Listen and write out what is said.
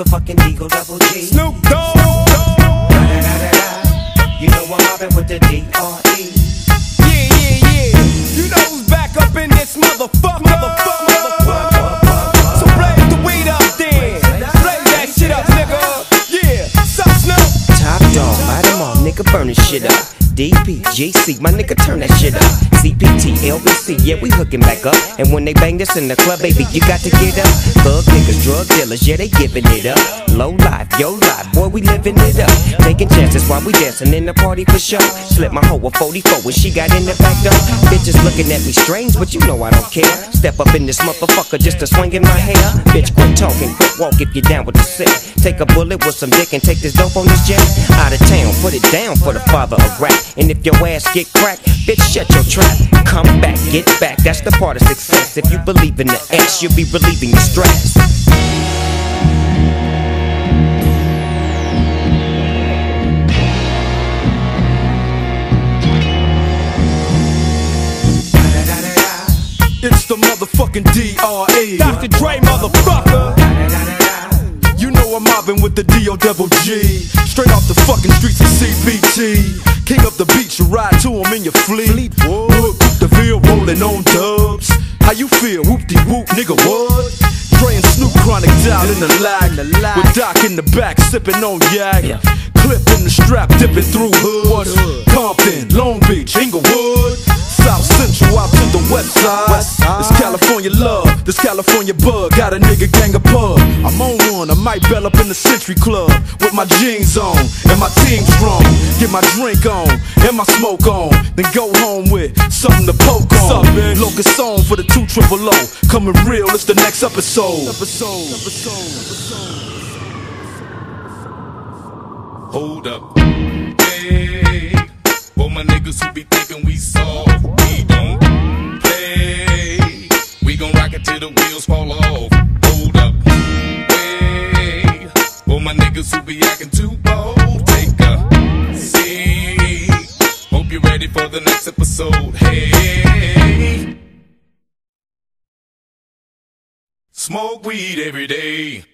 motherfucking Eagle Double G. Snoop Dogg. You know I'm mobbing with the D.R.E. Yeah, yeah, yeah. You know who's back up in this motherfucker. Motherfucker, motherfucker. So blaze the weed up then. Blaze that shit up, nigga. Yeah. Sup, Snoop? Top dog, light 'em all, nigga burning shit up. DPGC, my nigga turn that shit up. CPT, LBC, yeah, we hooking back up. And when they bang this in the club, baby, you got to get up. Thug niggas, drug dealers, yeah, they giving it up. Low life, yo life, boy, we living it up. Taking chances while we dancing in the party for sure. Slip my hoe a 44 when she got in the back door. Bitches looking at me strange, but you know I don't care. Step up in this motherfucker just to swing in my hair. Bitch, quit talking, quit walk if you're down with the sick. Take a bullet with some dick and take this dope on this jet. Out of put it down for the father of rap. And if your ass get cracked, bitch, shut your trap. Come back, get back, that's the part of success. If you believe in the X, you'll be relieving your stress. It's the motherfucking DRE. Dr. Dre, motherfucker. You know I'm mobbing with the D.O. double G. Fucking streets of CPT. King up the beach, you ride to him in your fleet. The Ville rolling on dubs. How you feel? Whoop de whoop, nigga, what? And Snoop chronic down in the lag. With Doc in the back, sipping on yak. Clip in the strap, dipping through hoods. Compton, Long Beach, Inglewood. South Central out to the west side. It's California love, this California bug. Got a nigga gang of pub. I'm on one, I might bell up in the Century Club with my jeans on and my team strong. Get my drink on and my smoke on, then go home with something to poke on. Locust song for the two triple O. Coming real, it's the next episode. Episode. Hold up. Hey, for my niggas who be thinking we wheels fall off. Hold up. Hey, for my niggas who be acting too bold, take a seat. Hope you're ready for the next episode. Hey. Smoke weed every day.